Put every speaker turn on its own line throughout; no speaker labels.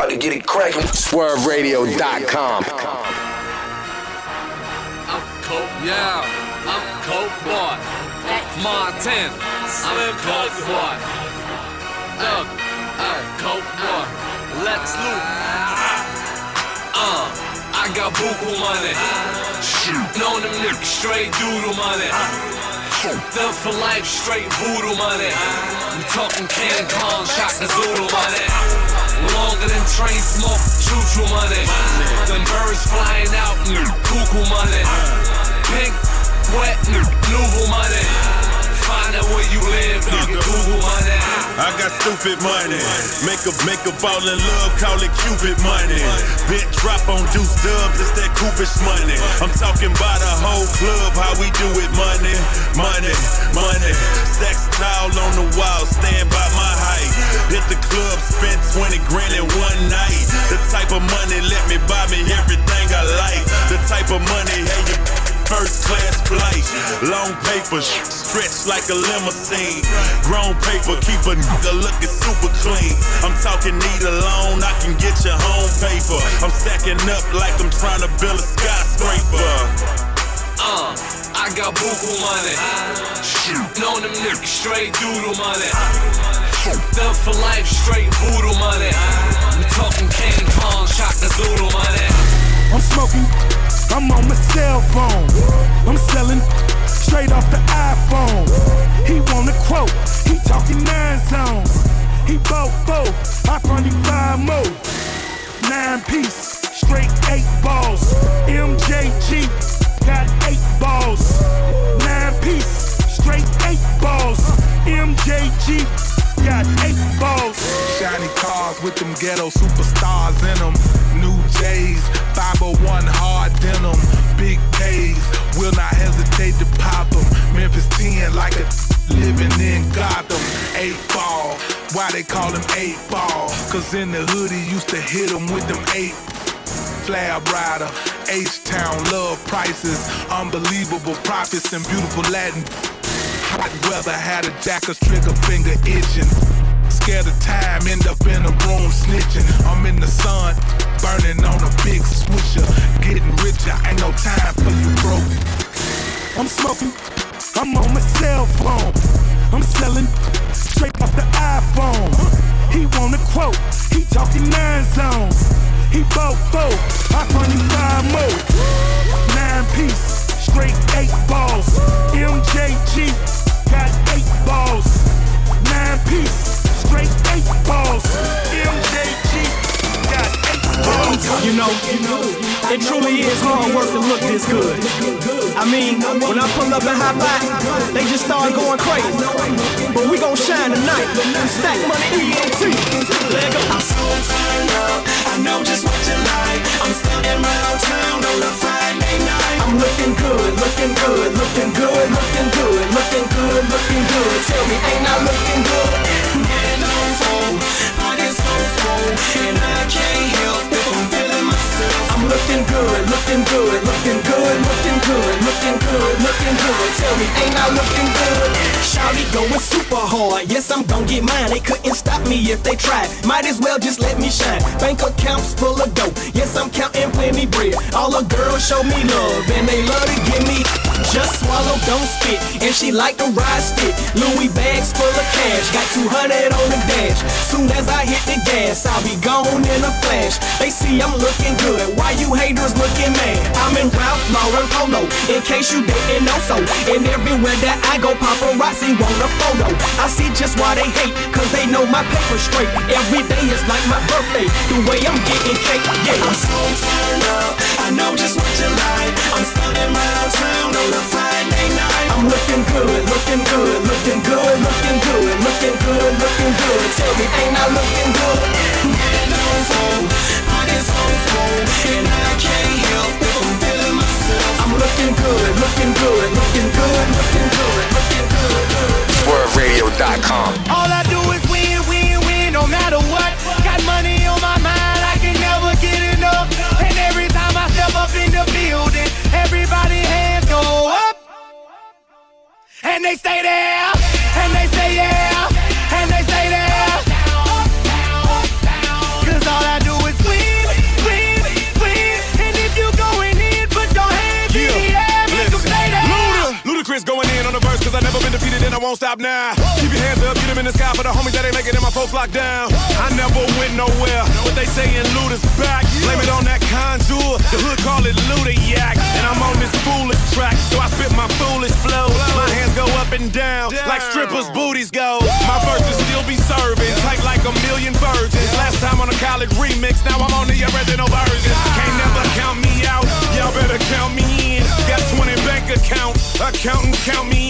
about to get it cracking.
SwurvRadio.com.
I'm Coke, yeah. I'm Coke Boy. Montana, Slim Coke Boy. Look, I'm Coke Boy. Lex Luke. Uh, I got buku money. Shoot. Know them niggas straight doodle money. Them for life, straight voodoo money. We talking King Kong, Shaka Zulu money. Longer than train smoke, choo choo money. Them birds flying out, cuckoo money. Pink, wet, Louisville money. Find out where you live, nigga, Google money.
I got stupid money. Make a make a fall in love, call it Cupid money. Bit drop on deuce dubs, it's that Coopish money. I'm talking about a whole club, how we do it, money, money, money. Stacks tall on the wall, stand by my height. Hit the club, spend 20 grand in one night. The type of money let me buy me everything I like. The type of money, hey, you first class flight. Long paper, stretched like a limousine. Grown paper, keep a nigga looking super clean. I'm talking need a loan, I can get your home paper. I'm stacking up like I'm trying to build a skyscraper.
Uh, I got buku money. Know them niggas straight doodle money. Them for life, straight voodoo money. We talking King Kong, Shaka Zulu money.
I'm smoking, I'm on my cell phone. I'm selling straight off the iPhone. He want a quote, he talking nine zones. He bought four, I probably five more. Nine piece, straight eight balls. MJG got eight balls. Nine piece, straight eight balls. MJG
cars with them ghetto superstars in them. New J's, 501 hard denim. Big K's, will not hesitate to pop them. Memphis 10 like a living in Gotham. Eight ball, why they call him eight ball? Cause in the hood he used to hit him with them eight Flab rider, H-Town, love prices, unbelievable profits and beautiful Latin. Hot weather had a jacker's trigger finger itching. Scared of time, end up in a room snitching. I'm in the sun, burning on a big swisher. Getting richer, ain't no time for you broke.
I'm smoking, I'm on my cell phone. I'm selling straight off the iPhone. He want a quote, he talking nine zones. He bought four, I probably five more. Nine piece, straight eight balls. MJG got eight balls. Nine piece, straight eight balls. MJG got eight balls.
You know, it truly is hard work to look this good. I mean, when I pull up and hop out, they just start going crazy. But we gon' shine tonight. Stack money ENT. Go.
I'm so turned up, I know just what you like. I'm stunning around town on a Friday night.
I'm looking good, looking good, looking good, looking good, looking good, looking good. Tell me, ain't I looking good?
And I can't help if I'm feeling myself.
I'm looking good, looking good, looking good, looking good, looking good, looking good. Tell me, ain't I looking good? Shouty going super hard. Yes, I'm gon' get mine. They couldn't stop me if they tried. Might as well just let me shine. Bank accounts full of dough. Yes, I'm counting plenty bread. All the girls show me love and they love to give me. Just swallow, don't spit. And she like to ride stick. Louis bags full of cash. Got 200 on the dash. Soon as I hit the gas, I'll be gone in a flash. They see I'm looking good. Why you haters looking mad? I'm in Ralph Lauren Polo. In case you didn't know so. And everywhere that I go, paparazzi want a photo. I see just why they hate, cause they know my paper straight. Every day is like my birthday. The way I'm getting cake, yeah.
I'm so turned up, I know just what you like. I'm stunning around town on a Friday night.
I'm looking good, looking good, looking good, looking good, looking good, looking good. Tell me, ain't I looking good?
Getting on full, pockets so full, and I can't help if I'm feeling myself.
I'm looking good, looking good, looking good, looking good, looking good, good.
SwurvRadio.com.
All I do is win, win, win, no matter what. And they stay there, and they say yeah, and I
won't stop now. Keep your hands up, get them in the sky for the homies that ain't making it, my folks locked down. I never went nowhere, but they saying loot is back. Blame it on that contour, the hood call it Ludiac. And I'm on this foolish track, so I spit my foolish flow. My hands go up and down, like strippers' booties go. My verses still be serving, tight like a million virgins. Last time on a college remix, now I'm on the original version. Can't never count me out, y'all better count me in. Got 20 bank accounts, accountants count me in.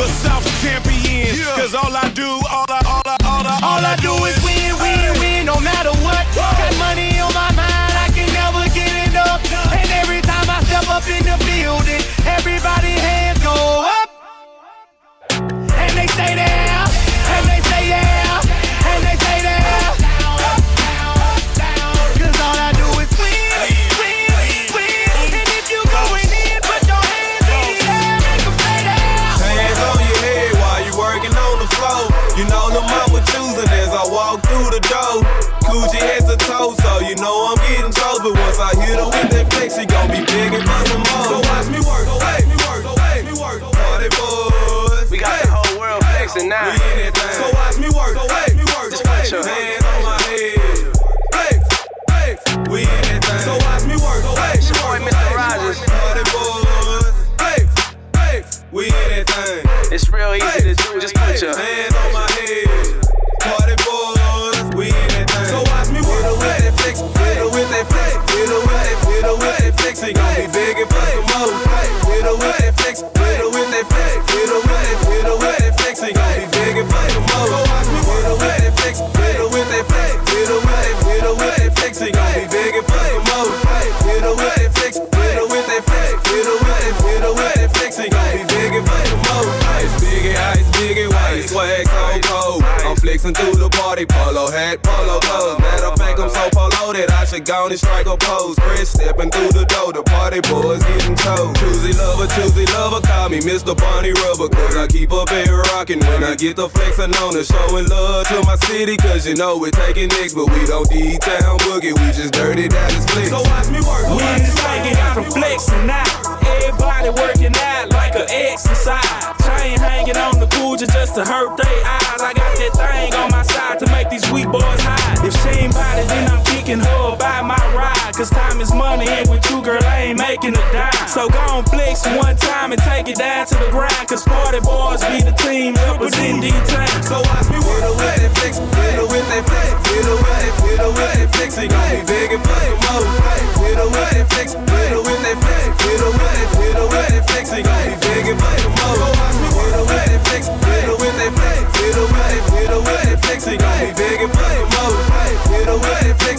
But nigga doesn't move. So watch me I'm through the party, polo hat, polo clothes. Matter of fact, I'm so polo that I should go and strike a pose. Chris stepping through the door, the party boys getting chose. Choosy lover, choosy lover, call me Mr. Bonnie Rubber. Cause I keep up and rockin' when I get the flexing on the showing love to my city. Cause you know we're taking nicks, but we don't need town boogie. We just dirty Dallas flicks. So watch me work.
We in this thing get out from flexing now. Everybody working out like a exercise. Chain hanging on the coochie just to hurt their eyes. I got that thing on my side to make these weak boys hide. If she ain't it, then I'm kicking her by my ride. Cause time is money, and with you, girl, I ain't making a dime. So go on flex one time and take it down to the ground. Cause party boys be the team representing D-Town.
So watch me work with that flex, fiddle with that flex, fiddle with that, fiddle with that flex. He gon' be begging for some more. Fiddle with that flex, fiddle with that flex, fiddle with that, fiddle with that flex. He gon' be begging for some more. So watch me work with that flex, fiddle with that flex, fiddle with that, fiddle with that flex. He gon' be begging for some more. Fiddle with that flex,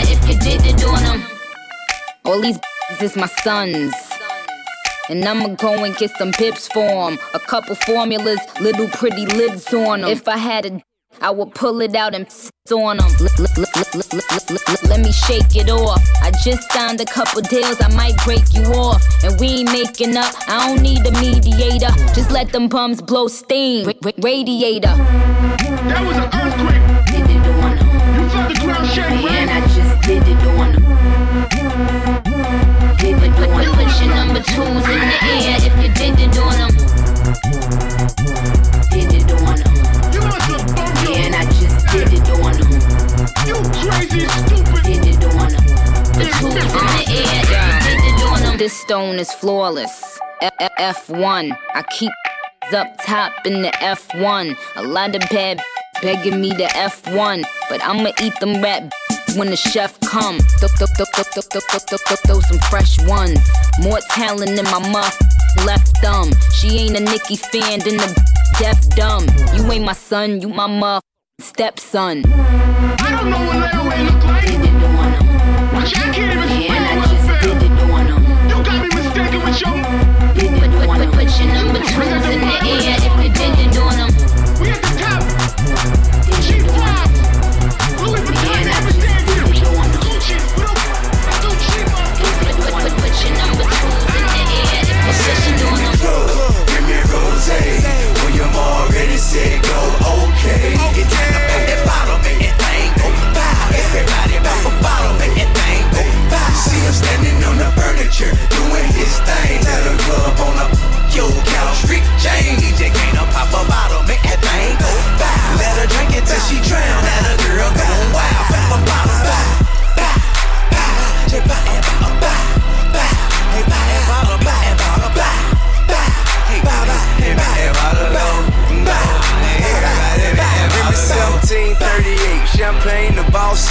All these is my sons. And I'ma go and get some pips for 'em. A couple formulas, little pretty lids on 'em. If I had a I would pull it out and on them. Let me shake it off. I just signed a couple deals, I might break you off. And we ain't making up, I don't need a mediator. Just let them bums blow steam. Ra- ra- radiator. That was an earthquake. In the air if you did it on them. Did it on them. Man, I just did it on them. You crazy, stupid. Did it on them. The in the air, yeah. did it on them. This stone is flawless. F- F- F1. I keep up top in the F1. A lot of bad begging me to F1, but I'ma eat them rat when the chef come. Throw, throw, throw, throw, throw, throw, throw, throw, throw, throw some fresh ones. More talent in my muff. Left thumb. She ain't a Nicki fan, then the deaf dumb. You ain't my son, you my muff stepson. I don't know what Lil Ray look like. Did it on him. I can't even Man, I just did it on him. You got me mistaken with your. Did it on him. Put your number twos in the air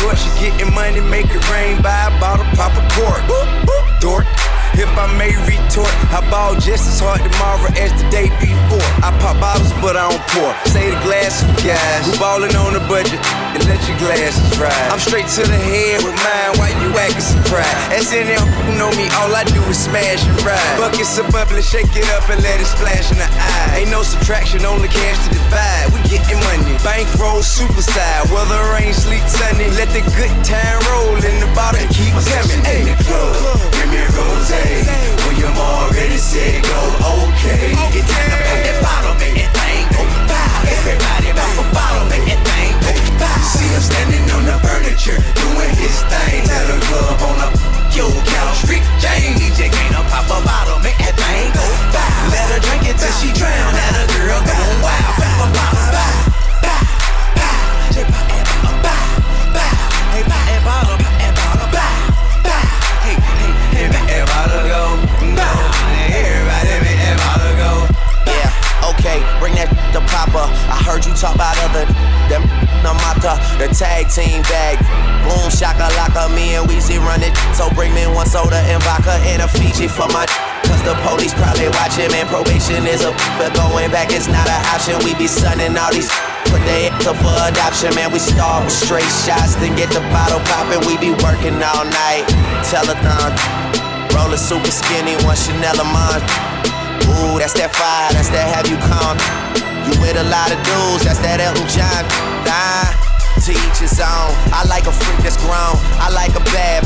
short, she getting money, make it rain. Buy a
bottle, pop a cork. Dork. If I may retort, I ball just as hard tomorrow as the day before. I pop bottles, but I don't pour. Say the glass of gas. who ballin' on the budget and let your glasses ride. I'm straight to the head with mine while you acting surprised. SNL in them who know me, all I do is smash and ride. Buckets of bubbly, shake it up and let it splash in the eye. Ain't no subtraction, only cash to divide. We gettin' money, bankroll super side, weather, rain, sleet, sunny. Let the good time roll in the bottle and keep coming.
In the club, give me a rose. When you're already said go, okay. It's time to that bottle, make that thing go bow. Everybody pop a bottle, make that thing go bow. See him standing on the furniture, doing his thing. Tell the club on the yo couch, Rick James. DJ pop a bottle, make that thing go bow. Let her drink it till she drown. Let girl go wild. Pop a bottle, go.
Yeah, okay, bring that to Papa. I heard you talk about other them no mata, the tag team bag. Boom, shaka laka, me and Weezy run it. So bring me one soda and vodka and a Fiji for my. Cause the police probably watching, man. Probation is a but going back is not an option. We be sunning all these put ass up for adoption, man. We start with straight shots, then get the bottle poppin'. We be working all night. Telethon, rollin' super skinny, one Chanel a month. Ooh, that's that fire, that's that have you come. You with a lot of dudes, that's that Elton John. Nah, to each his own. I like a freak that's grown, I like a bad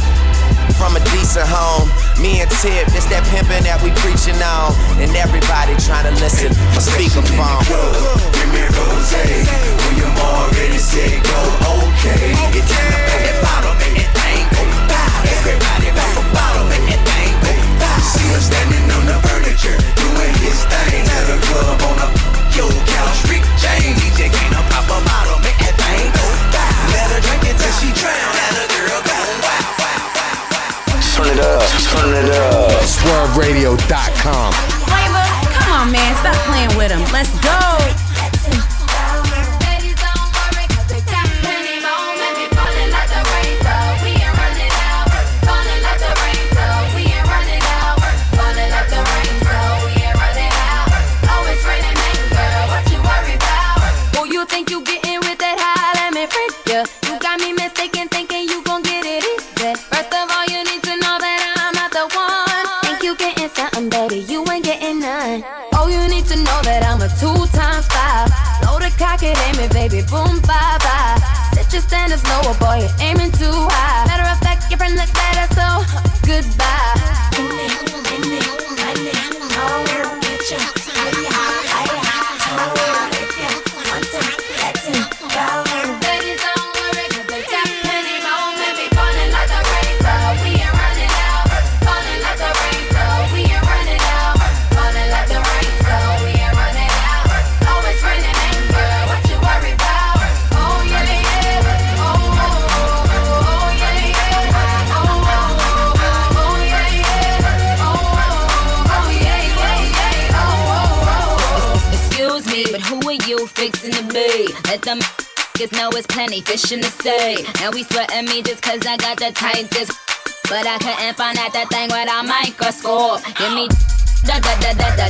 from a decent home. Me and Tip, it's that pimpin' that we preachin' on. And everybody trying to listen on speakerphone.
Give me a rose. When you're already said go, okay. It's time to put that bottle, make that thing go. Everybody pop a bottle, make that thing go bow. See him standing on the furniture, doing his thing. Tell the club on the yo couch, Rick James. DJ can't pop a bottle, make that thing go bow. Let her drink it till she drown. Let a girl go wow, wow.
Turn it up, turn it up. SwurvRadio.com.
Phlava, come on, man, stop playing with him. Let's
it's plenty fish in the sea. Now we sweating me just cause I got the tightest. But I couldn't find out that thing with a microscope. Give me da da da da da.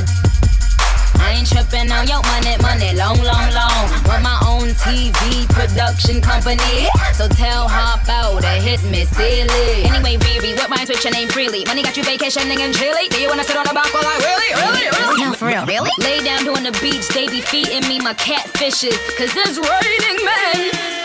I ain't tripping on your money, money, long, long, long. Run my own TV production company. So tell Hop out to hit me silly. Anyway, Riri, what rhymes with your name freely? Money got you vacationing in Chile. Do you wanna sit on a back while I really, really, really?
No, for real, really?
Lay down on the beach, they be feeding me my catfishes. Cause this raining men,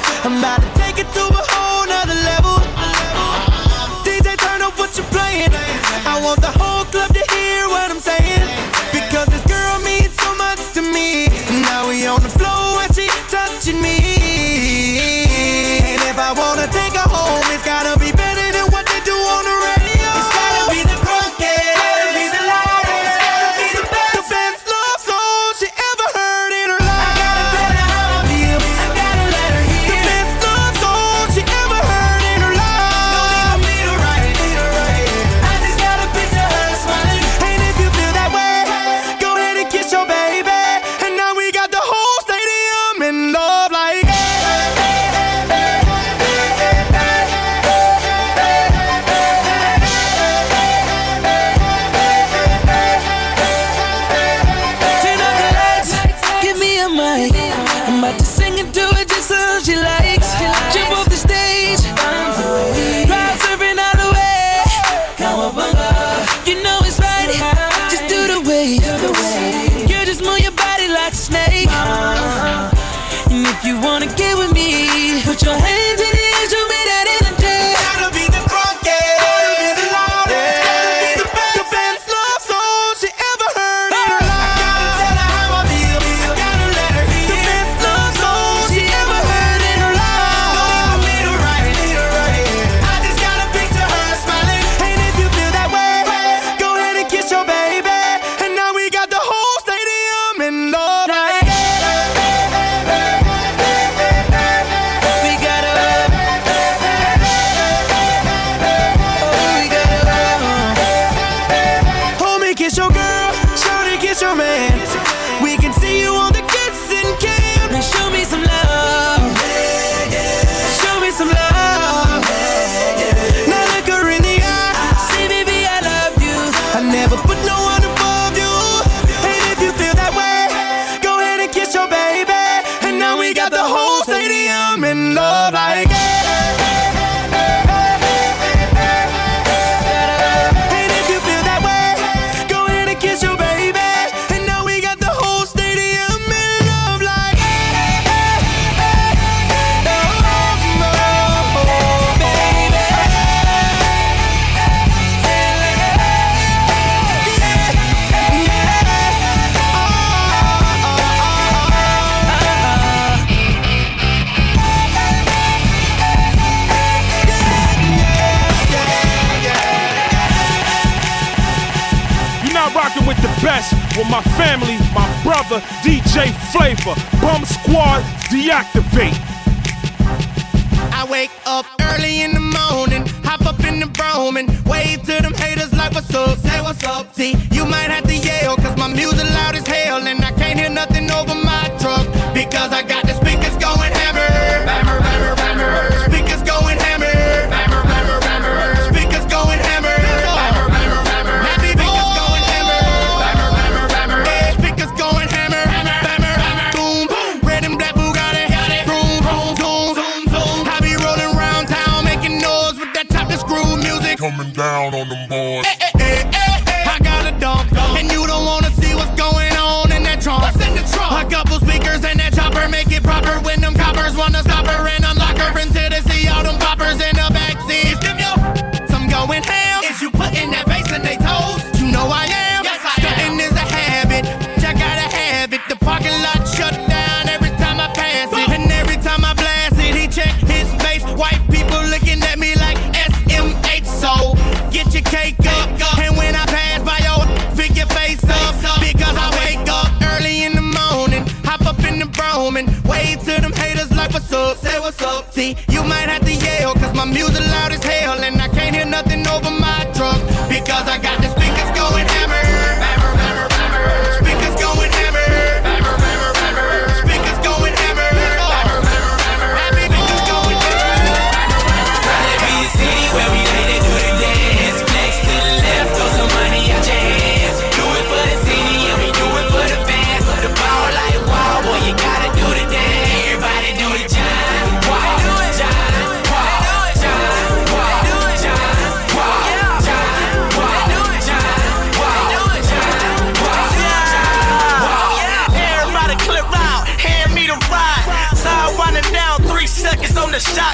the
whole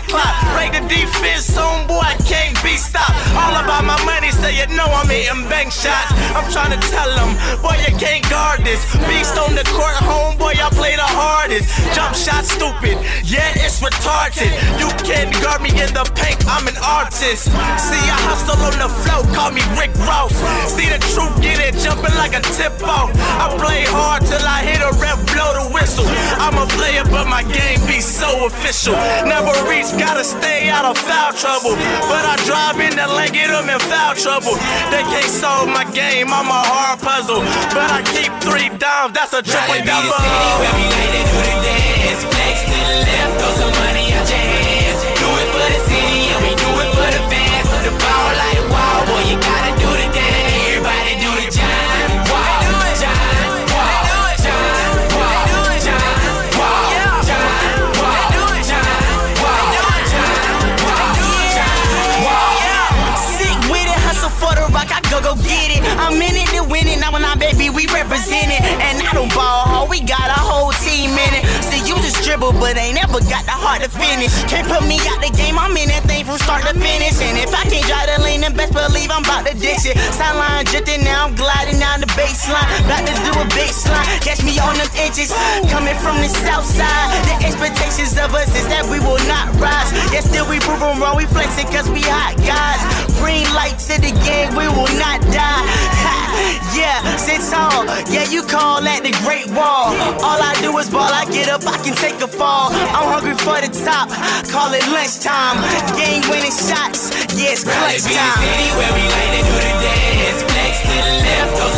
clock, clock. The defense homeboy. I can't be stopped. All about my money, so you know I'm hitting bank shots. I'm trying to tell them, boy, you can't guard this. Beast on the court, homeboy, I play the hardest. Jump shot, stupid, yeah, it's retarded. You can't guard me in the paint, I'm an artist. See, I hustle on the flow, call me Rick Ross. See the truth, get it jumping like a tip off. I play hard till I hit a rep, blow the whistle. I'm a player, but my game be so official. Never reach bitch gotta stay out of foul trouble. But I drive in the lane, get them in foul trouble. They can't solve my game, I'm a hard puzzle. But I keep three dimes, that's a triple double.
Be. we represented. And
I don't ball, ho, we got a whole team in it. See, you just dribble, but ain't never got the heart to finish. Can't put me out the game, I'm in that thing from start to finish. And if I can't drive the lane, then best believe I'm about to ditch it. Sideline drifting, now I'm gliding down the baseline. About to do a baseline, catch me on them inches. Coming from the south side, the expectations of us is that we will not rise. Yet still we prove them wrong, we flexing cause we hot guys. Green light to the game, we will not die. Ha yeah, sit tall, yeah, you call that the great wall. All I do is ball, I get up, I can take a fall. I'm hungry for the top, call it lunchtime. Game winning shots, yeah, it's clutch time.
City where we like to do the dance. Flex to the left,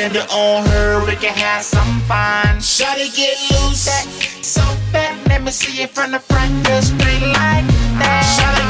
spend it on her. We can have some fun. Shawty get loose. That so fat. Let me see it from the front. Just straight like that. Shawty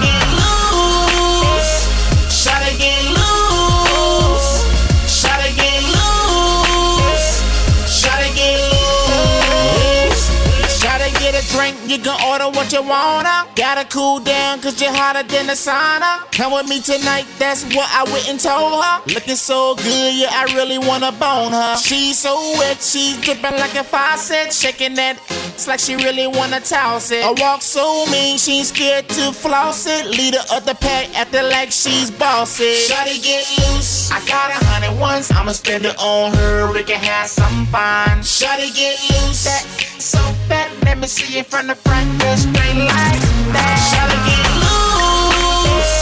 can order what you wanna. Gotta cool down cause you're hotter than the sauna. Come with me tonight, that's what I went and told her. Looking so good, yeah, I really wanna bone her. She's so wet, she's dripping like a faucet. Shaking that it's like she really wanna toss it. I walk so mean, she ain't scared to floss it. Leader of the pack, acting like she's bossy. Shawty get loose. I got a hundred ones, I'ma spend it on her. We can have some fun. Shawty get loose. That so fat, let me see it from the front, just straight like that. Shawty get loose.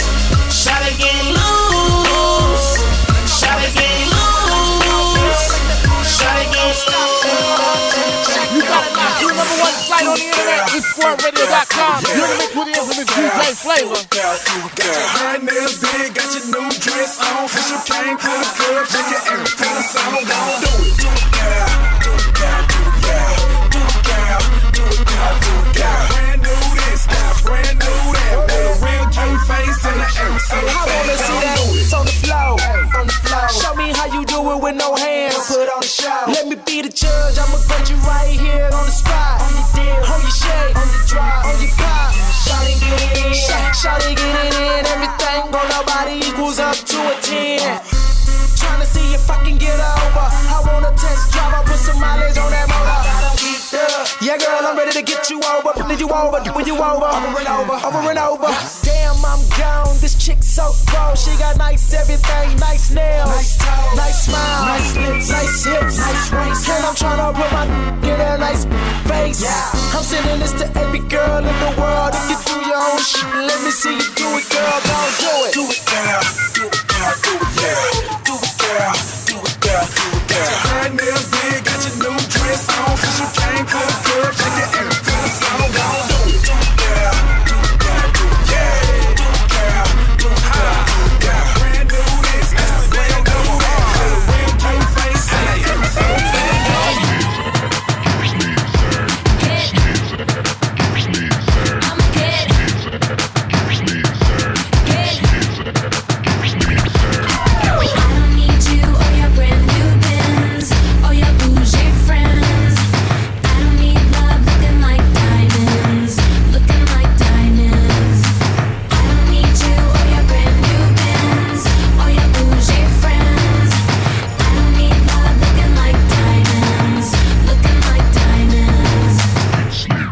Shawty get loose. Shawty get loose. Shawty get loose.
You got you number one site on the internet is SwurvRadio.com. You're in the mix with the infamous DJ Phlava.
Got your hair nails big, got your new dress on. Since you came to the club, shake your ass to the song. Don't
I wanna see that
Don't do it.
on the floor, on the floor. Show me how you do it with no hands. Put on the show. Let me be the judge. I'ma grade you right here on the spot. On your deal, on your shake, on the drive, on your pop. Shawty get it in, Shawty get it in. Everything on nobody equals up to a ten. Tryna see if I can get over. I wanna test drive. I put some mileage on that motor. Yeah, girl, I'm ready to get you over. Pulling you over, doing you over, over and over, over and over. Damn, I'm gone. This chick so cold. She got nice everything, nice nails, nice, toes, nice smile, nice lips, nice hips, nice waist. And I'm tryna put my in a nice face. Yeah. I'm sending this to every girl in the world. If you do your own shit, let me see you do it, girl. Don't do it.
Do it, girl. Do it, girl. Do it, girl. Do it, girl. Do it, girl. Do it, girl. Got your hair nails big, got your new dress on. Since you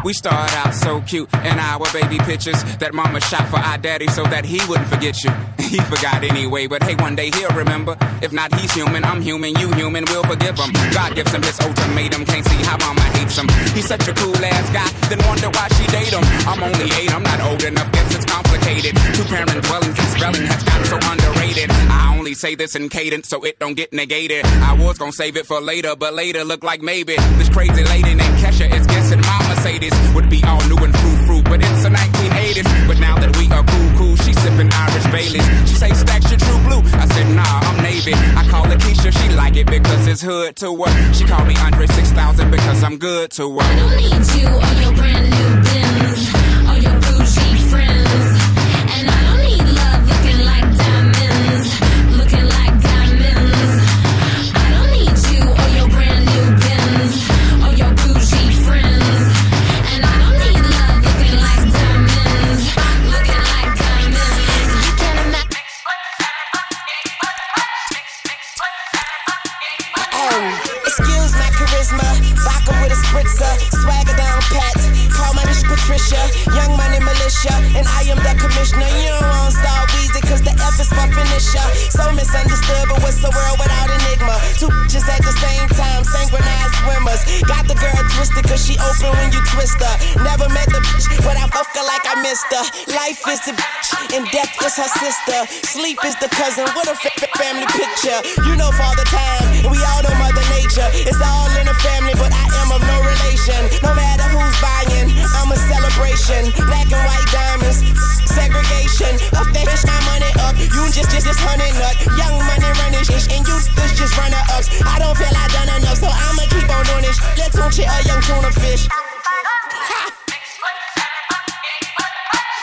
We started out so cute in our baby pictures that mama shot for our daddy so that he wouldn't forget you. He forgot anyway, but hey, one day he'll remember. If not, he's human, I'm human, you human, we'll forgive him. God gives him his ultimatum, can't see how mama hates him. He's such a cool ass guy, then wonder why she date him. I'm only eight, I'm not old enough, guess it's complicated. Two parent dwellings and spelling has gotten so underrated. I only say this in cadence so it don't get negated. I was gonna save it for later, but later look like maybe this crazy lady named Kesha is guessing Mercedes would be all new and fruit fruit, but it's the 1980s. But now that we are cool, cool, she's sipping Irish Baileys. She say stacks your true blue. I said nah, I'm navy. I call her Keisha, she like it because it's hood to her. She call me Andre 6000 because I'm good to her.
I don't need you or your brand new Benz
So misunderstood, but what's the world without enigma? Two bitches at the same time, synchronized swimmers. Got the girl twisted, cause she open when you twist her. Never met the bitch, but I fuck her like I missed her. Life is the bitch, and death is her sister. Sleep is the cousin, what a f- family picture. You know Father Time, we all know Mother Nature. It's all in the family, but I am of no relation. No matter who's buying, I'm a celebration. Black and white diamonds, segregation. Up that bitch, my money up. You just, just, just honey nut. Young money running and you this just ups. I don't feel I done enough, so I'ma keep on doing this. Let's tune a young tuna fish.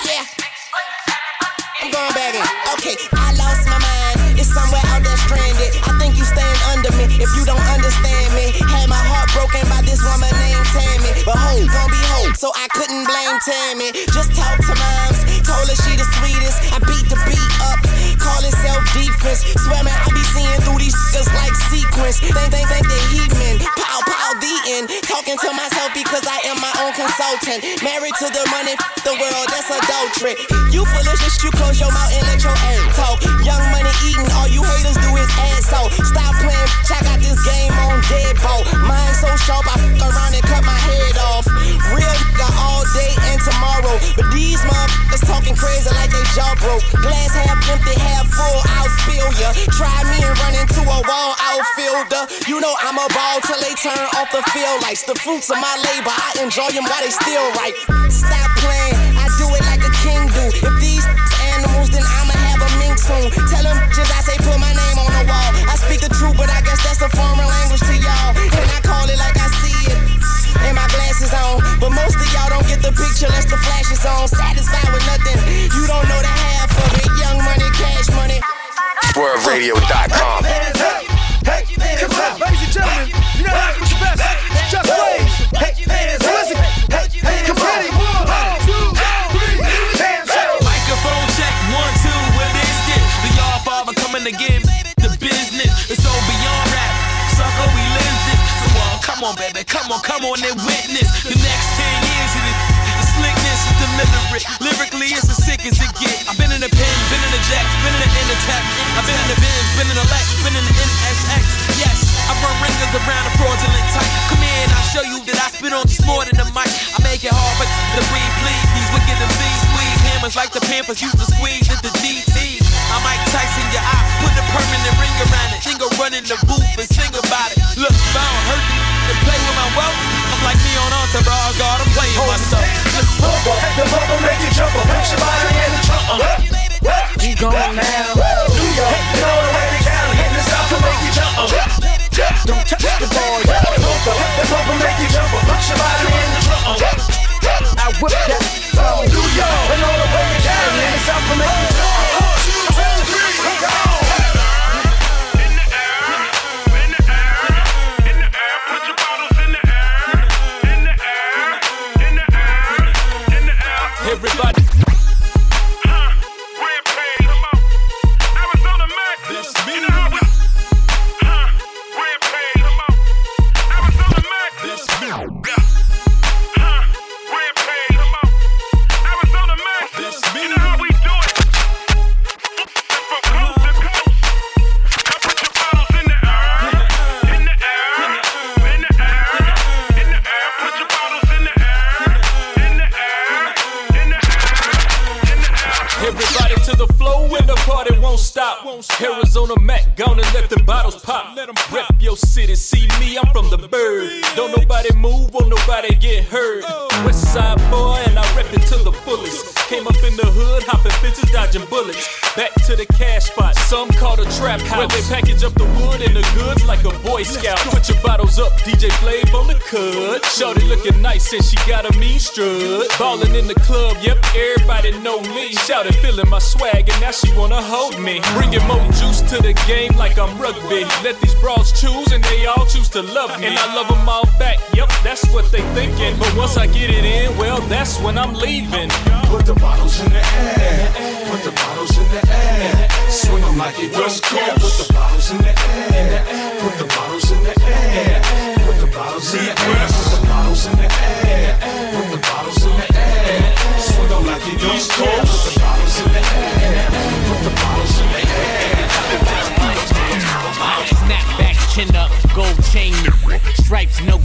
Yeah. I'm going back in. Okay, I lost my mind. It's somewhere out there stranded. I think you stand under me if you don't understand me. Had my heart broken by this woman named Tammy. But hope gon' be hope, so I couldn't blame Tammy. Just talk to moms, told her she the sweetest. I beat the beat up, call it self defense. Swear man, I be seeing through these niggas like sequence. Think, think, think they heathen. Pow, pow, the end. Talking to myself because I am my own consultant. Married to the money, the world, that's adultery. You as you close your mouth and let your ass talk. Young money eating, all you haters do is ass out. Stop playing, I got this game on deadbolt. Mine so sharp, I f- around and cut my head off. Real nigga all day and tomorrow. But these motherfuckers talking crazy like they jaw broke. Glass half empty, half full, I'll spill ya. Try me and run into a wall outfielder. You know I'm a ball till they turn off the field lights. The fruits of my labor, I enjoy them while they still right. Stop playing, I do it like a king do. If these animals, then I'ma have a mink soon. Tell them just I say put my name on the wall. I speak the truth, but I guess that's a foreign language to y'all. And I call it like I. And my glasses on. But most of y'all don't get the picture unless the flash is on. Satisfied with nothing. You don't know the half of it. Young money, cash money.
SwurvRadio.com.
Come on, ladies and gentlemen, you know how to put your best. Just wave. So listen, confetti. One, two, three, hands up.
Microphone check, one, two, what is this? The Y'all Father coming to give the business. It's all beyond rap. Sucker, we live this. So come on, baby, come on, come on and witness. The next 10 years of the, the slickness is deliberate. Lyrically, it's as sick as it get. I've been in the pen, been in the jack, been in the inner tap. I've been in the Benz, been in the Lex, been in the NSX. Yes, I run ringers around a fraudulent type. Come and I'll show you that I spit on this more than a mic. I make it hard for the breathe, please. These wicked MCs squeeze hammers like the Pampers used to squeeze at the DT. I'm Mike Tyson your eye, put a permanent ring around it. Jingle run in the booth and sing about it. Look, if I don't hurt you and play with my wealth, I'm like me on Entourage, God, I'm playing myself. Let's go.
The bubble make you jump up, push your body in the trunk. Uh-huh.
We going now.
New York, you know the way to Cali, in the South to make you jump up.
Don't touch the ball.
The bubble make you jump up, push your body in the trunk.
I whip that flow.
New York, you know the way to Cali, in the South to make you jump up. One, two, three, go.
She got a mean strut. Ballin' in the club, yep, everybody know me. Shouting, feeling my swag, and now she wanna hold me. Bringing more juice to the game like I'm rugby. Let these bras choose, and they all choose to love me. And I love them all back, yep, that's what they thinking. But once I get it in, well, that's when I'm leaving.
Put the bottles in the air. Put the bottles in the air. Swing them like it don't. Put the bottles in the air. Put the bottles in the air bottles in the air. Put the bottles in the air. Put the bottles in the air. Swing them like you don't care. Put the bottles in the air. Put the bottles in the air.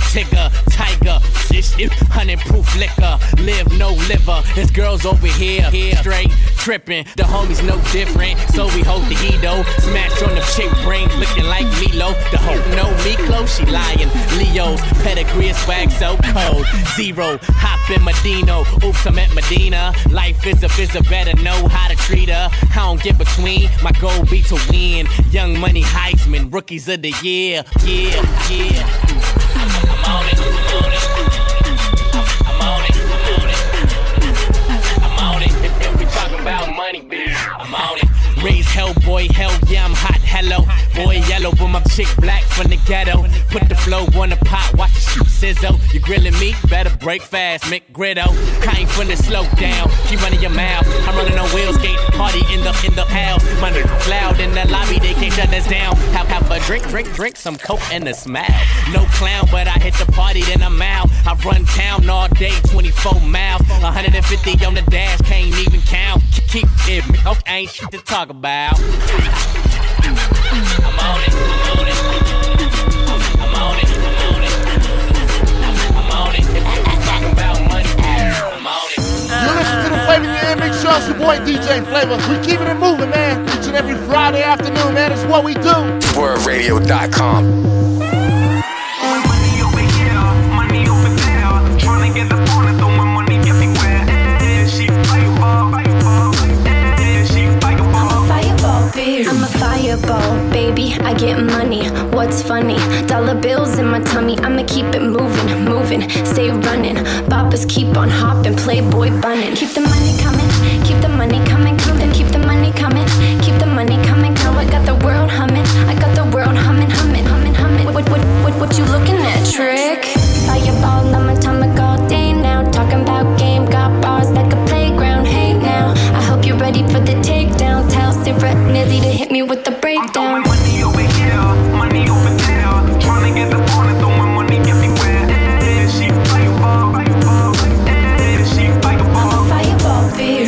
Tigger, Tiger, this is hundred proof liquor. Live no liver. There's girls over here, here straight tripping. The homies no different, so we hold the hedo. Smash on the chick brain, looking like Milo. The hoe no me close, she lying. Leo's pedigree is swag so cold. Zero, hop in Medino. Oops, I'm at Medina. Life is a fizzer, better know how to treat her. I don't get between. My goal be to win. Young money Heisman, rookies of the year. Yeah, yeah. I'm it. Raise hell, boy, hell yeah, I'm hot, hello. Boy, yellow, but my chick black from the ghetto. Put the flow on the pot, watch the shoot sizzle. You grilling me? Better break fast, McGritto. I ain't finna slow down, keep running your mouth. I'm running on wheels, skate party in the in the house. Money loud in the lobby, they can't shut us down. Have, have a drink, drink, drink, some coke and a smile. No clown, but I hit the party, then I'm out. I run town all day, 24 miles. 150 on the dash, can't even count. Keep it, okay, ain't shit to talk about. I'm on I'm on it. I'm on it, I'm on it. I'm on it. If about money, I'm on it.
You listen to the Phlava in your ear mix show. It's your boy DJ Phlava. We keeping it moving, man. Each and every Friday afternoon, man. It's what we do.
SwurvRadio.com. baby. I get money. What's funny? Dollar bills in my tummy. I'ma keep it moving, moving. Stay running. Boppers keep on hopping. Playboy bunning. Keep the money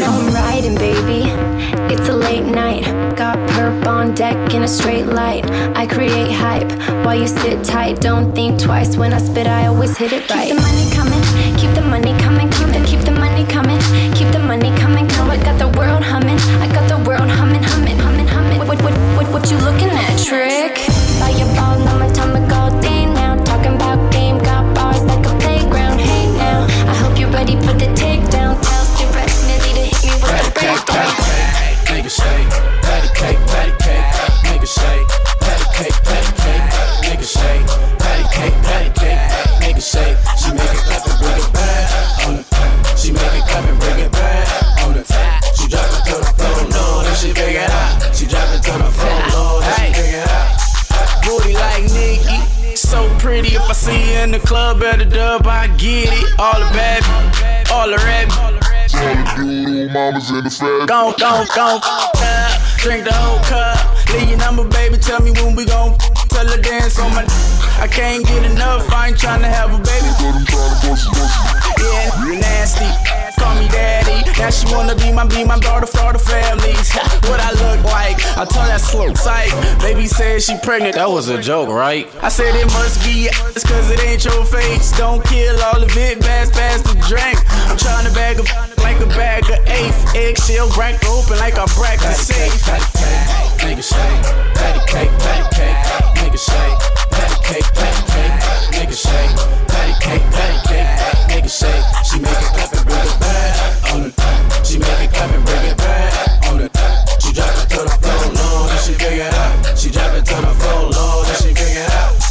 on right and baby it's a late night got her on deck in a straight light. I create hype while you sit tight. Don't think twice when I spit. I always hit it right. Keep the money coming. Keep the money coming. Keep the keep the money coming. Keep the money coming. Now I got the world humming. I got What you looking at, trick? All day now. Talking about game, got bars like a playground. Hey now, I hope you're ready for the takedown. Tell to hit me with
club at the dub, I get it. All the bad, all the red.
Mamas in the fat.
Gon' gon' gon' drink the whole cup. Leave your number, baby. Tell me when we gon' tell her dance on my. I can't get enough. I ain't tryna have a baby. Yeah, nasty. Call me daddy. Now she wanna be my be my daughter, Florida family. what I look like? I told that slow psych. Baby said she pregnant. That was a joke, right? I said it must be it's cause it ain't your face. Don't kill all of it. Pass, pass the drink. I'm trying to bag a like a bag of eighth. Eggshell cracked open like I the safe.
Nigga shake, patty cake, patty cake. Nigga shake, patty cake, patty cake. Nigga shake, patty cake, patty cake. Nigga shake, she make it clap and bring it back on the. She make it clap and bring it back on the. She drop it to the floor, Lord, and she bring it out. She drop it to the floor, Lord, and she bring it out.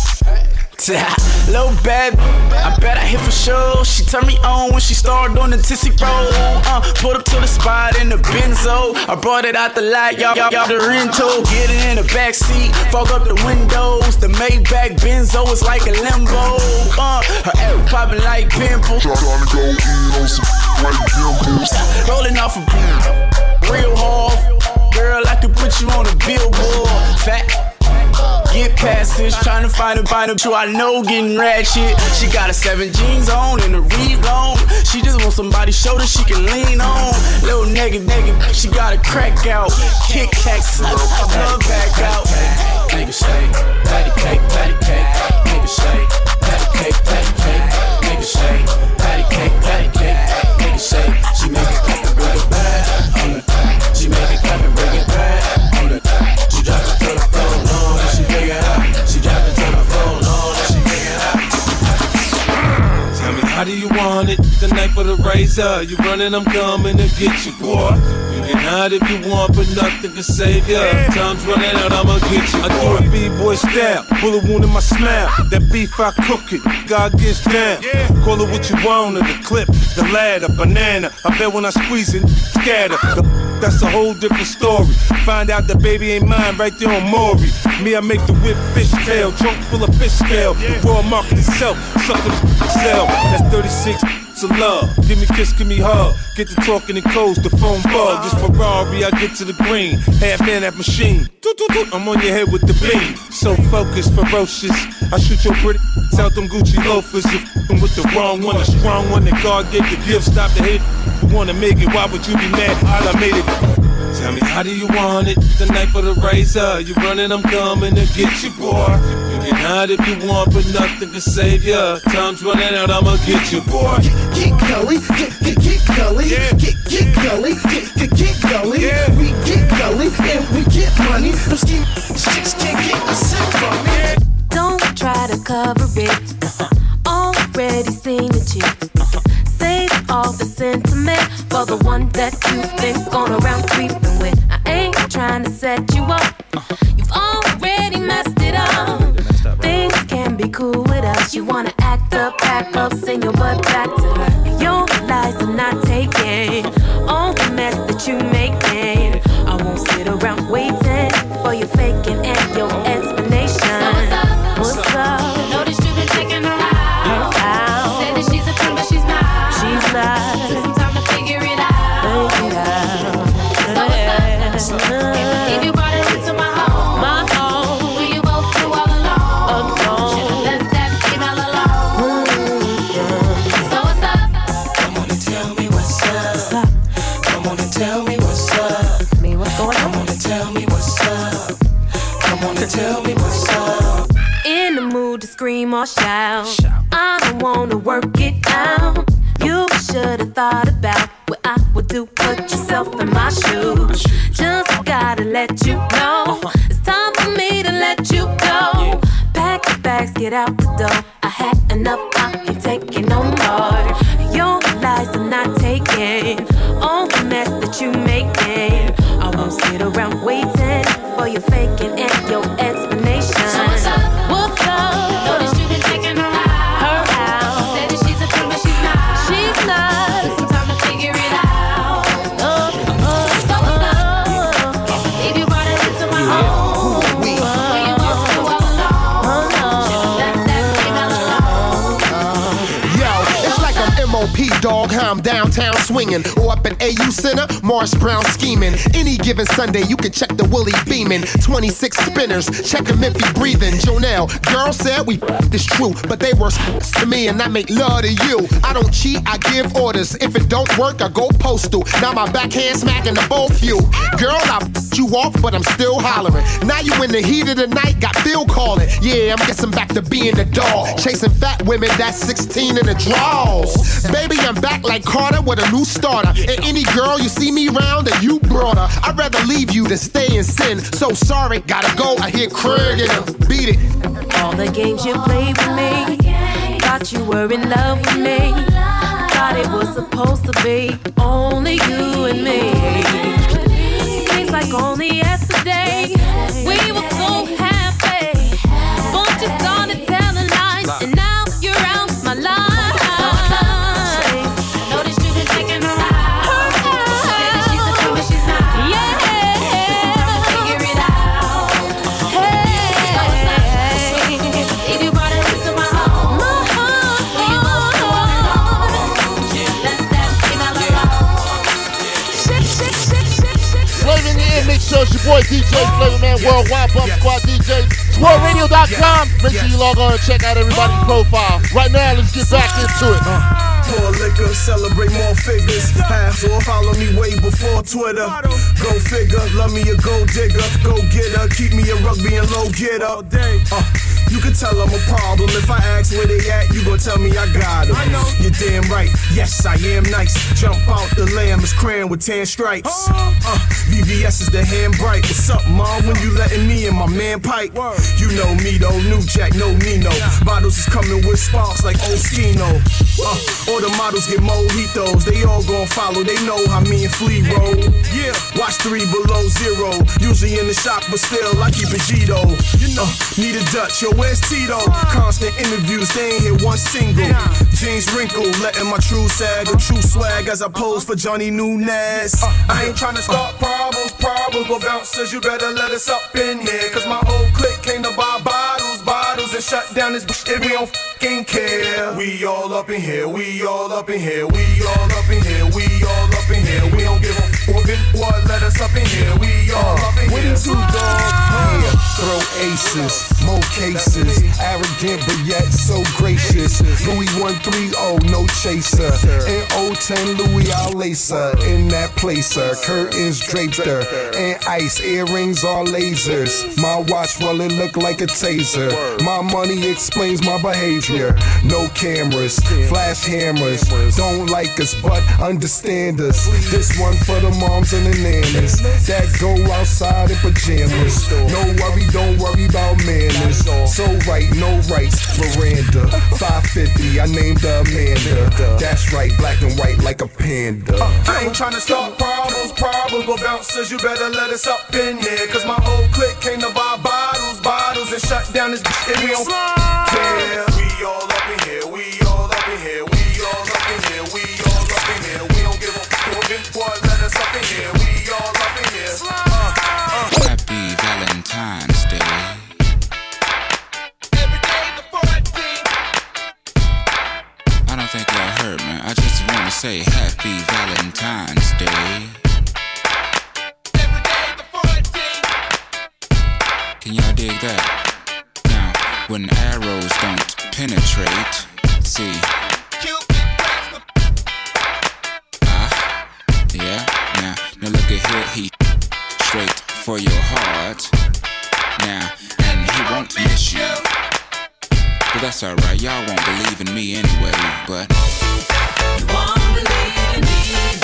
Little bad, I bet I hit for sure. She turned me on when she started on the tissy roll. Uh, pulled up to the spot in the benzo. I brought it out the lot, y'all, y'all, y'all the rental. Get it in the back seat, fog up the windows. The Maybach Benzo is like a limbo. Uh, her ass popping like pimples.
Tryna go in on some
Rolling off a real hard. Girl, I could put you on a billboard. Fat. Get past this, trying to find a find a true I know getting ratchet. She got a seven jeans on and a read. She just wants somebody shoulder she can lean on. Little nigga, nigga, she got a crack out. Kick back, slap her back out.
Nigga shake, patty cake, patty cake. Nigga shake, patty
cake, patty cake. It shake, the.
You running, I'm coming to get you, boy. You can hide if you want, but nothing can save ya. Time's running out, I'ma get you. I do it B-boy style, bullet wound in my smile. That beef I cook it, God gets down. Call it what you want, or the clip, the ladder, banana. I bet when I squeeze it, scatter. The that's a whole different story. Find out the baby ain't mine right there on Maury. Me, I make the whip fish tail, trunk full of fish scale. The raw market itself, sucker sell. That's 36 of love. Give me kiss, give me hug. Get to talking in codes, the phone bug. This Ferrari, I get to the green. Half man that machine. I'm on your head with the beam. So focused, ferocious. I shoot your pretty out them Gucci loafers. You fing with the wrong one, a strong one that God gave the gift. Stop the hate. If you wanna make it? Why would you be mad? I made it. Tell me, how do you want it? The night for the razor. You running, I'm coming to get you, boy. You can hide if you want, but nothing can save ya. Time's running out, I'ma get you, boy.
Get gully, get get get gully, get get gully, get get get gully. We get gully and we get money. Them scheme chicks can't get a sip from me.
Don't try to cover it. All the sentiment for the one that you've been going around creeping with. I ain't trying to set you up. You've already messed it up. Things can be cool with us. You wanna act up, pack up, send your butt back to her. Your lies I'm not taking. All the mess that you making. I won't sit around waiting
Brown scheming. Any given Sunday, you can check the Willie beaming. 26 spinners, check him if he breathing. Jonelle, girl said we it's true, but they were to me and I make love to you. I don't cheat, I give orders. If it don't work, I go postal. Now my backhand smacking the both you. Girl, I you off, but I'm still hollering. Now you in the heat of the night, got Bill calling. Yeah, I'm guessing back to being the dog. Chasing fat women, that's 16 in the draws. Baby, I'm back like Carter with a new starter. And any girl you see me round and you brought her, I'd rather leave you than stay in sin. So sorry, gotta go. I hear Craig and him. beat it.
All the games you played with me. Thought you were in love with me. Thought it was supposed to be only you and me. Like only yesterday. We were
boy DJ Phlava Man Worldwide Bump Squad DJs. SwurvRadio.com. Make sure you log on and check out everybody's profile. Right now, let's get back into it.
Pour liquor, celebrate more figures. Half or follow me way before Twitter. Go figure, love me a gold digger. Go get her, keep me a rugby and low getter. Uh, You can tell I'm a problem. If I ask where they at, you gon' tell me I got them. I know. You're damn right. Yes, I am nice. Jump out the lamb is crayon with tan stripes. Uh, VVS is the hand bright. What's up, mom? When you letting me and my man pipe? You know me though, new jack, no Nino. Bottles is coming with sparks like Oskino. Uh, all the models get mojitos. They all gon' follow. They know how me and Flea roll. Yeah, watch three below zero. Usually in the shop, but still I keep it G though. You know, need a Dutch. Yo, where's Tito? Constant interviews, they ain't hit one single. Jeans wrinkled, letting my true sag or true swag as I pose for Johnny Nunez. I ain't tryna start problems, problems, but bouncers, you better let us up in here. Cause my whole clique came to buy bottles, bottles, and shut down this bitch if we don't fucking care. We all up in here, we all up in here, we all up in here, we all up in here. We don't give a fuck what, let us up in here, we all up in here.
two dog, yeah, throw aces, more cases, arrogant but yet so gracious. Louis 130, no chaser. In 010, Louis I'll lace her. In that placer, curtains draped her. And ice, earrings are lasers. My watch, well, it look like a taser. My money explains my behavior. No cameras, flash hammers. Don't like us, but understand us. This one for the moms and the nannies that go outside in pajamas. No worry, don't worry about manners. So right, no rights, Miranda. 550, I named her Amanda. That's right, black and white like a panda.
I ain't tryna start problems, problems, but bouncers, you better let us up in here. Cause my whole clique came to buy bottles, bottles, and shut down this bitch, and we don't care. We all up in here, we all up in here, we all up in here, we all up in here. We don't give a fuck what, let us up in here, we all up in here. Uh, uh.
Happy Valentine's Day. I don't think y'all heard me. I just want to say Happy Valentine's Day. Can y'all dig that? Now, when arrows don't penetrate, see. Ah, Now, look at here, he straight for your heart. Now, and he won't miss you. But that's alright, y'all won't believe in me anyway, but. You won't believe in me,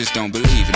just don't believe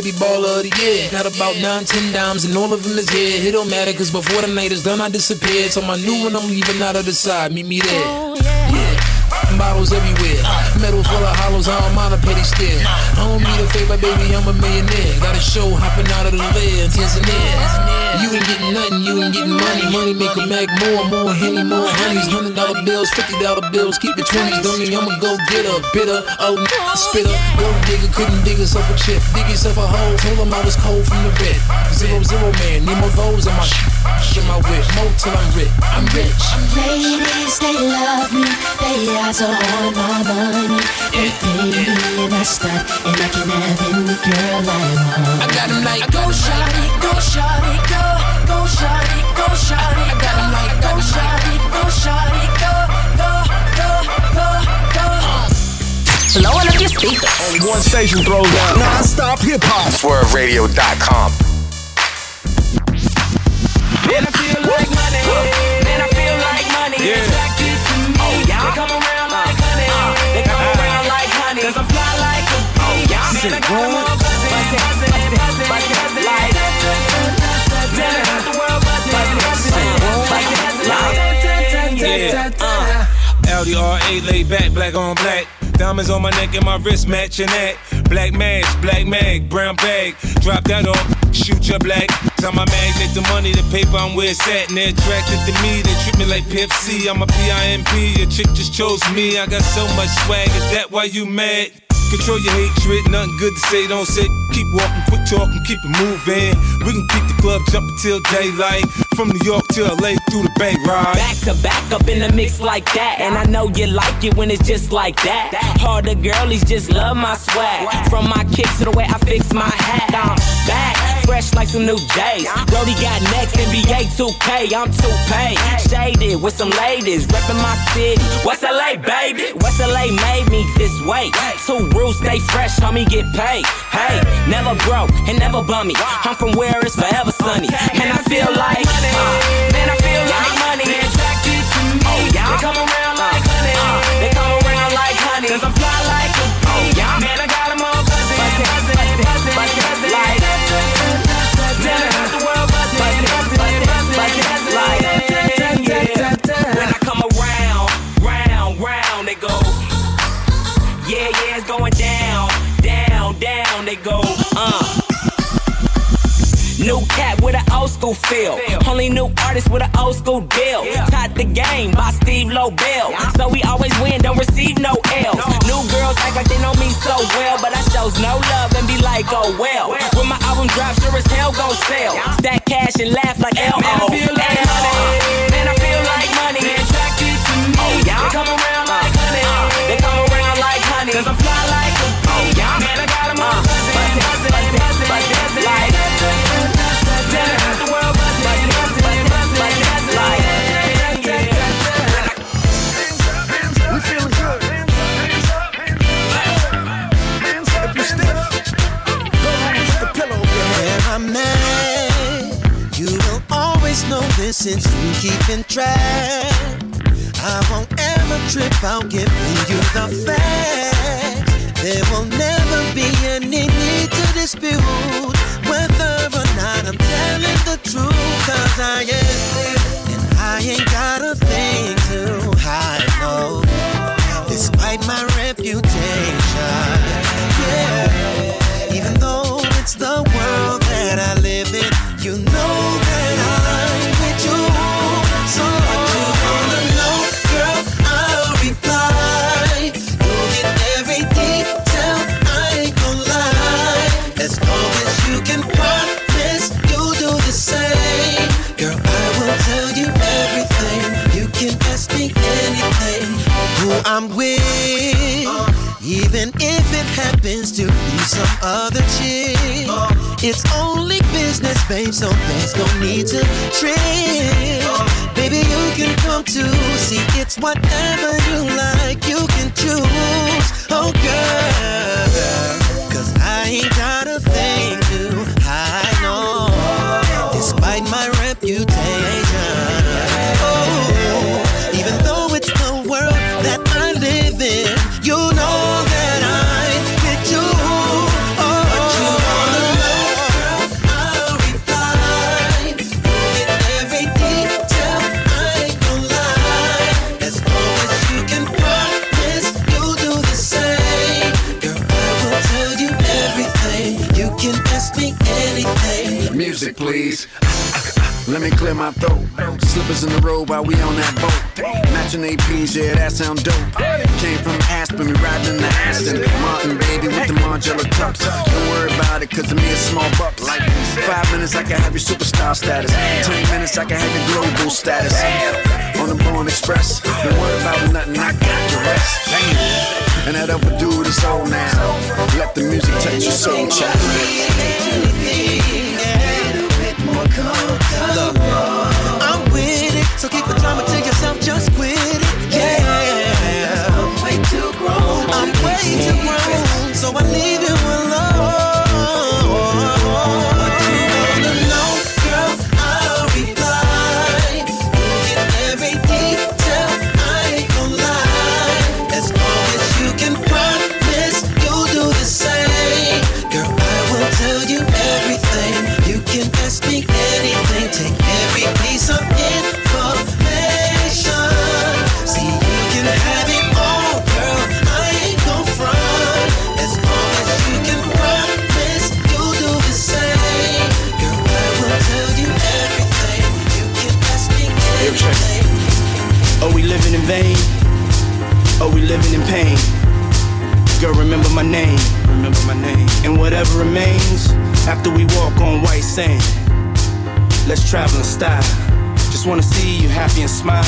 baby
baller of the year. Got about nine, ten dimes, and all of them is here. It don't matter, cause before the night is done, I disappeared. So my new one, I'm leaving out of the side. Meet me there. Oh, yeah. Bottles everywhere. Metal full of hollows, I don't mind a petty stare. I don't need a favor, baby, I'm a millionaire. Got a show hopping out of the lid, Tanzania. You ain't getting nothing, you ain't getting money. Money make a mag more, more henny, more honeys. Hundred dollar bills, fifty dollar bills, keep the twenties. Don't mean I'ma go get a bitter, oh spitter. Gold digger couldn't dig herself a chip, dig yourself a hole. Told him I was cold from the red. Zero zero man, need more those in my shit, my whip. More till I'm rich, I'm rich.
Ladies, they love me. They eyes are on my money. They pay me and I stop, and I can have any girl I want.
I got 'em like,
go shawty, go shawty, go, go shawty, go shawty,
I got 'em like,
go shawty, go shawty, go, go, go, go, go.
Blowing up your speakers.
Only one station throws down.
Non-stop hip hop. SwurvRadio.com.
Man, I feel like money. Man, I feel like money.
Yeah.
Attracted to me.
Oh, yeah.
They come around like honey. They come around like honey. Cause I'm fly like a bee. Man, I got them all buzzing. Buzzing, buzzing, buzzing, buzzing, like. Man, I got the world buzzing. Buzzing, buzzing, buzzing, like.
Yeah. Uh, Audi R8 laid back, black on black. Diamonds on my neck and my wrist matching that. Black mask, black mag, brown bag. Drop that off, shoot your black. Tell my magnet the money, the paper, I'm where it's at. And they're attracted to me, they treat me like Pimp I'm a PIMP, a chick just chose me. I got so much swag, is that why you mad? Control your hatred, nothing good to say, don't say. Keep walking, quick talking, keep it moving. We can keep the club jumping till daylight. From New York to LA through the Bay Ride.
Back to back up in the mix like that. And I know you like it when it's just like that. Harder girlies just love my swag. From my kicks to the way I fix my hat. I'm back, fresh like some new J's. Brody got next, NBA 2K, I'm 2Pay. Shaded with some ladies, reppin' my city. West LA, baby. West LA made me this way. Rules, stay fresh, homie, get paid. Hey, never broke and never bummy. I'm from where it's forever sunny. And I feel like, uh, man, I feel like money. They attracted to me. They come around like honey. They come around like honey. Cause I'm fly New cat with an old school feel. Only new artist with an old school deal. Taught the game by Steve Lobel. So we always win, don't receive no L's. New girls act like they know me so well, but I shows no love and be like, oh well. When my album drops, sure as hell gon' sell. Stack cash and laugh like L. Man, I feel like money. Man, I feel like money. They attracted to me. Oh, they come around uh, like honey. Uh, they come around like honey. Cause I'm fly like a bee. Oh, Man, I got 'em all buzzing. Buzzing, buzzing, buzzing, buzzing,
since you keeping track. I won't ever trip out giving you the facts. There will never be any need to dispute whether or not I'm telling the truth. Cause I am, and I ain't got a thing to hide, no. Despite my reputation, yeah. Even though it's the world that I live in, you know I'm with, even if it happens to be some other chick. It's only business, babe, so there's no need to trip.
Baby, you can come too. See, it's whatever you like, you can choose. Oh, girl. Cause I ain't got a thing
clear my throat. Slippers in the road while we on that boat. Matching APs, yeah, that sound dope. Came from Aspen, we riding in the Aston. Martin, baby, with the Margiela tux. Don't worry about it, cause to me it's small bucks. Like five minutes, I can have your superstar status. Ten minutes, I can have your global status. On the Born Express, don't worry about nothing, I got the rest. And that other dude is old now. Let the music touch your soul, child.
I'm with it, so keep the drama to yourself, just quit it. Yeah, I'm way too grown. I'm way too grown,
Let's travel in style. Just wanna see you happy and smile.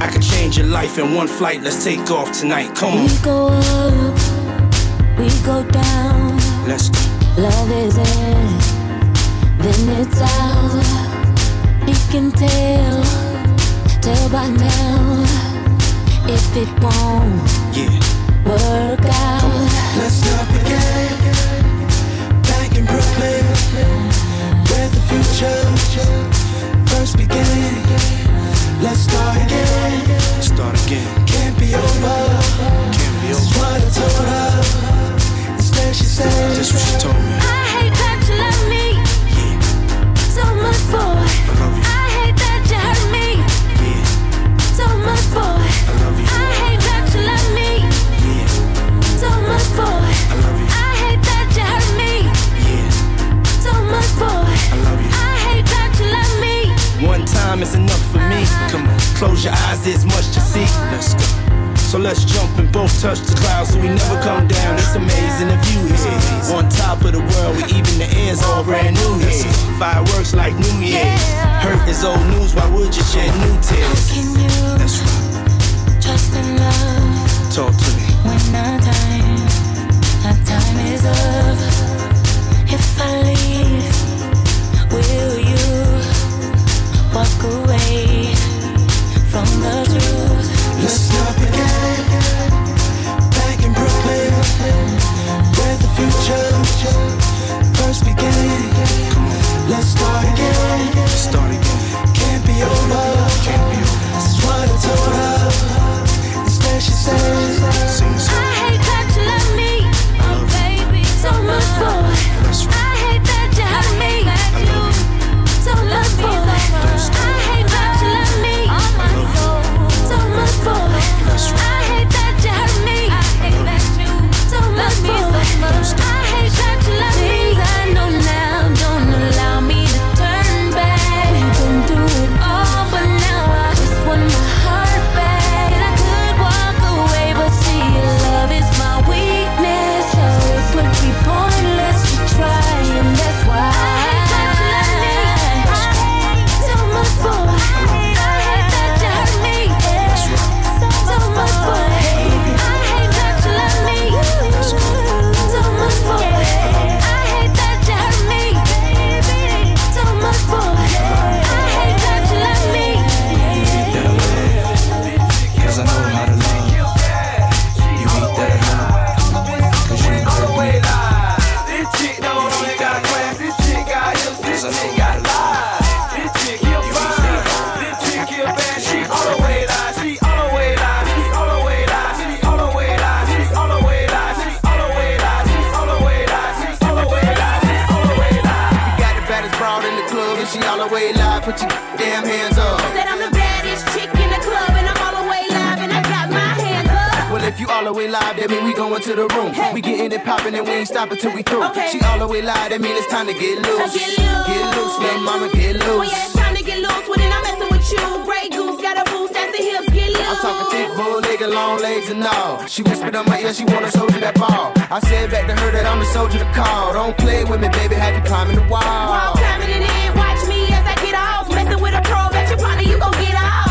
I could change your life in one flight. Let's take off tonight. Come on.
We go up, we go down.
Let's go.
Love is in, then it's out. You can tell, tell by now if it won't
Yeah.
work out.
Let's not forget.
Back in Brooklyn, That's over.
Can't be over.
What I told her. Instead, she said,
That's what she told me.
I hate that you love me so much, boy.
Is enough for me. Come on. Close your eyes, there's much to see. Let's go. So let's jump and both touch the clouds so we never come down. It's amazing the view here. On top of the world, we even the air's all brand new here. Fireworks like New Year's. Hurt is old news, why would you shed new tears?
Can you
That's right.
trust in love
Talk to me.
when our time, our time is up? If I leave, will you walk away from the truth?
Let's not forget. Back in Brooklyn, where the future first began. Let's start again.
Start again.
Can't be over.
Can't be over.
That's what I told her. Instead, she said,
all the way live, put your damn hands up.
Said I'm the baddest chick in the club and I'm all the way live and I got my hands up.
Well, if you all the way live, that mean we going to the room. We getting it poppin' and we ain't stopping till we through.
Okay.
She all the way live, that mean it's time to get loose.
Get loose.
Get loose, little mama, get
Oh
loose.
yeah, it's time to get loose. When I'm messing with you, Grey Goose got a boost as the hips get loose.
I'm talking thick bull nigga, long legs and all. She whispered on my ear, she wanna soldier that ball. I said back to her that I'm a soldier to call. Don't play with me, baby, have you climbing the wall.
I'm climbing it in, Messing with a pro, bet you probably you gon' get
out.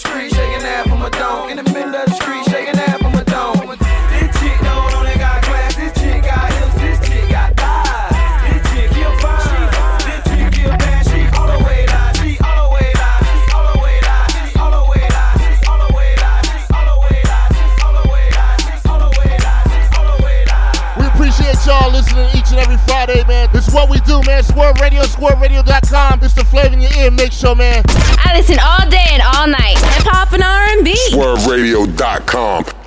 Street, shaking from a dome. In the middle of the street, shaking from a dome. This chick don't only got class, this chick got hips, this chick got thighs. This chick here fine, this chick here bad, she all the way live, she all the way live, she all the way live, she all the way live, she all the way live, she all the way live, she all the way live, she all the way live, she all the way live.
We appreciate y'all listening each and every Friday, man. This what we do, man. Swurv Radio, swurvradio.com. It's the Phlava in your ear mix show, man.
I listen all day and all night. Hip hop and R&B.
SwurvRadio.com.